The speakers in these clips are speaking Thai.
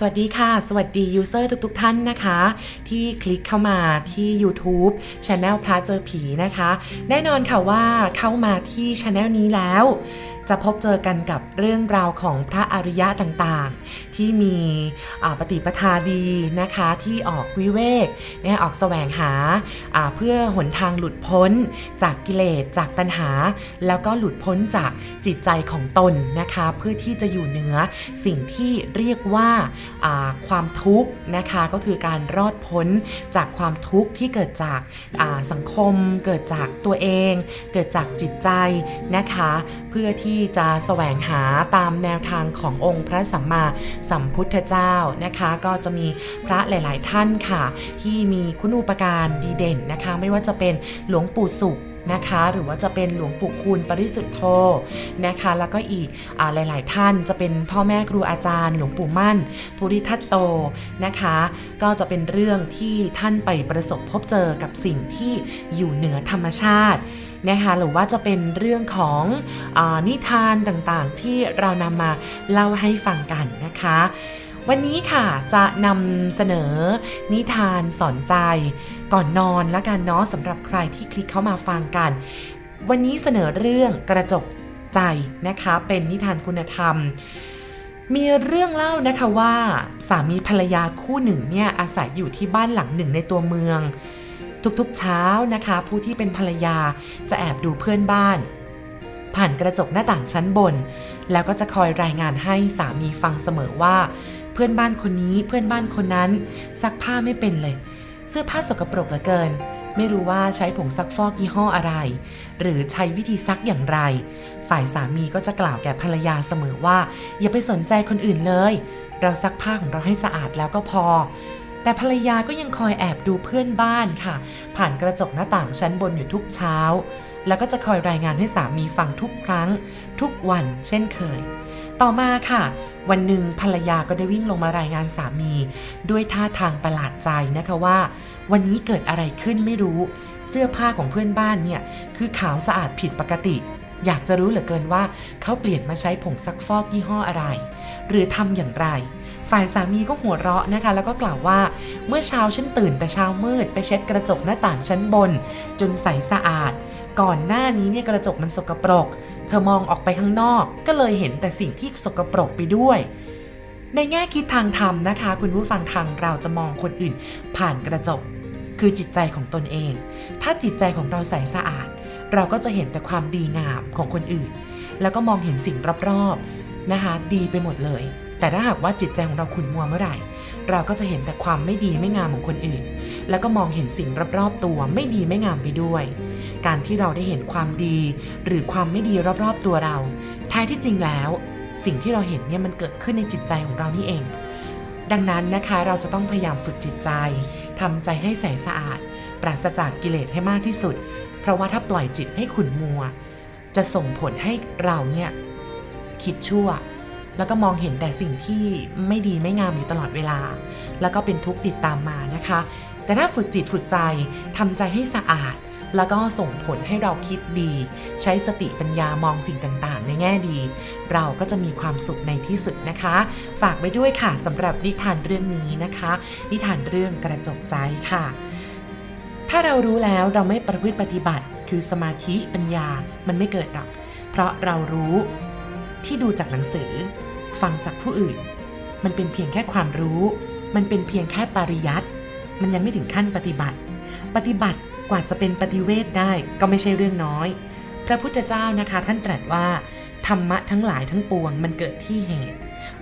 สวัสดีค่ะ สวัสดี user ทุกๆ ท่านนะคะ ที่คลิกเข้ามาที่ YouTube Channel พระเจอผีนะคะ แน่นอนค่ะว่าเข้ามาที่ Channel นี้แล้ว จะพบเจอกันกับเรื่องราวของพระอริยะต่างๆ ที่มีปฏิปทาดีนะคะที่ออกวิเวกเนี่ยออกแสวงหาเพื่อหนทางหลุดพ้นจากกิเลสจากตัณหา แล้วก็หลุดพ้นจากจิตใจของตนนะคะเพื่อที่จะอยู่เหนือสิ่งที่เรียกว่าความทุกข์นะคะก็คือการรอดพ้นจากความทุกข์ที่เกิดจากสังคม เกิดจากตัวเอง เกิดจากจิตใจนะคะ เพื่อที่ที่จะแสวงหาตามแนวทางขององค์พระสัมมาสัมพุทธเจ้านะคะ ก็จะมีพระหลาย ๆ ท่านค่ะ ที่มีคุณูปการดีเด่นนะคะ ไม่ว่าจะเป็นหลวงปู่สุข นะคะ หรือว่าจะเป็นหลวงปู่คูณปริสุทธโธนะคะ แล้วก็อีกอหลาย ๆ ท่านจะเป็นพ่อแม่ครูอาจารย์ หลวงปู่มั่นภูริทัตโตนะคะ ก็จะเป็นเรื่องที่ท่านไปประสบพบเจอกับสิ่งที่อยู่เหนือธรรมชาตินะคะหรือว่าจะเป็นเรื่องของอนิทานต่างๆ ที่เรานำมาเล่าให้ฟังกันนะคะ วันนี้ค่ะจะนำเสนอนิทานสอนใจ ก่อนนอนและกันเนาะสำหรับใครที่คลิกเข้ามาฟังกัน วันนี้เสนอเรื่องกระจกใจนะคะเป็นนิทานคุณธรรม มีเรื่องเล่านะคะว่า สามีภรรยาคู่หนึ่งเนี่ยอาศัยอยู่ที่บ้านหลังหนึ่งในตัวเมือง ทุกๆเช้านะคะ ผู้ที่เป็นภรรยาจะแอบดูเพื่อนบ้าน ผ่านกระจกหน้าต่างชั้นบน แล้วก็จะคอยรายงานให้สามีฟังเสมอว่า พื่อนบ้านคนนี้เพื่อนบ้านคนนั้น ซักผ้าไม่เป็นเลย เสื้อผ้าสกปรกเหลือเกิน ไม่รู้ว่าใช้ผงซักฟอกยี่ห้ออะไร หรือใช้วิธีซักอย่างไร ฝ่ายสามีก็จะกล่าวแก่ภรรยาเสมอว่า อย่าไปสนใจคนอื่นเลย เราซักผ้าของเราให้สะอาดแล้วก็พอแต่ภรรยาก็ยังคอยแอบดูเพื่อนบ้านค่ะ ผ่านกระจกหน้าต่างชั้นบนอยู่ทุกเช้า แล้วก็จะคอยรายงานให้สามีฟังทุกครั้ง ทุกวันเช่นเคย ต่อมาค่ะ วันหนึ่งภรรยาก็ได้วิ่งลงมารายงานสามี ด้วยท่าทางประหลาดใจนะคะว่า วันนี้เกิดอะไรขึ้นไม่รู้ เสื้อผ้าของเพื่อนบ้านเนี่ยคือขาวสะอาดผิดปกติ อยากจะรู้เหลือเกินว่าเขาเปลี่ยนมาใช้ผงซักฟอกยี่ห้ออะไร หรือทำอย่างไรฝ่ายสามีก็หัวเราะนะคะ แล้วก็กล่าวว่า เมื่อเช้าฉันตื่นแต่เช้ามืด ไปเช็ดกระจกหน้าต่างชั้นบน จนใสสะอาด ก่อนหน้านี้เนี่ยกระจกมันสกปรก เธอมองออกไปข้างนอกก็เลยเห็นแต่สิ่งที่สกปรกไปด้วย ในแง่คิดทางธรรมนะคะ คุณผู้ฟังทางเราจะมองคนอื่น ผ่านกระจก คือจิตใจของตนเอง ถ้าจิตใจของเราใสสะอาด เราก็จะเห็นแต่ความดีงามของคนอื่น แล้วก็มองเห็นสิ่งรอบๆนะคะ ดีไปหมดเลย แต่ถ้าหากว่าจิตใจของเราขุ่นมัวเมื่อไหร่เราก็จะเห็นแต่ความไม่ดีไม่งามของคนอื่น แล้วก็มองเห็นสิ่งรอบๆตัวไม่ดีไม่งามไปด้วย การที่เราได้เห็นความดี หรือความไม่ดีรอบๆตัวเราแท้ที่จริงแล้ว สิ่งที่เราเห็นเนี่ยมันเกิดขึ้นในจิตใจของเรานี่เอง ดังนั้นนะคะเราจะต้องพยายามฝึกจิตใจทำใจให้ใสสะอาด ปราศจากกิเลสให้มากที่สุด เพราะว่าถ้าปล่อยจิตให้ขุ่นมัว จะส่งผลให้เราเนี่ยคิดชั่ว แล้วก็มองเห็นแต่สิ่งที่ไม่ดีไม่งามอยู่ตลอดเวลา แล้วก็เป็นทุกข์ติดตามมานะคะ แต่ถ้าฝึกจิตฝึกใจทำใจให้สะอาด แล้วก็ส่งผลให้เราคิดดี ใช้สติปัญญามองสิ่งต่างๆ ในแง่ดี เราก็จะมีความสุขในที่สุดนะคะ ฝากไว้ด้วยค่ะสำหรับนิทานเรื่องนี้นะคะ นิทานเรื่องกระจกใจค่ะ ถ้าเรารู้แล้วเราไม่ประพฤติปฏิบัติ คือสมาธิปัญญามันไม่เกิดหรอก เพราะเรารู้ที่ดูจากหนังสือ ฟังจากผู้อื่น มันเป็นเพียงแค่ความรู้ มันเป็นเพียงแค่ปริยัติมันยังไม่ถึงขั้นปฏิบัติ ปฏิบัติ กว่าจะเป็นปฏิเวทได้ก็ไม่ใช่เรื่องน้อย พระพุทธเจ้านะคะท่านตรัสว่า ธรรมะทั้งหลายทั้งปวงมันเกิดที่เหตุ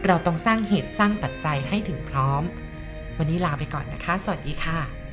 เราต้องสร้างเหตุสร้างปัจจัยให้ถึงพร้อม วันนี้ลาไปก่อนนะคะ สวัสดีค่ะ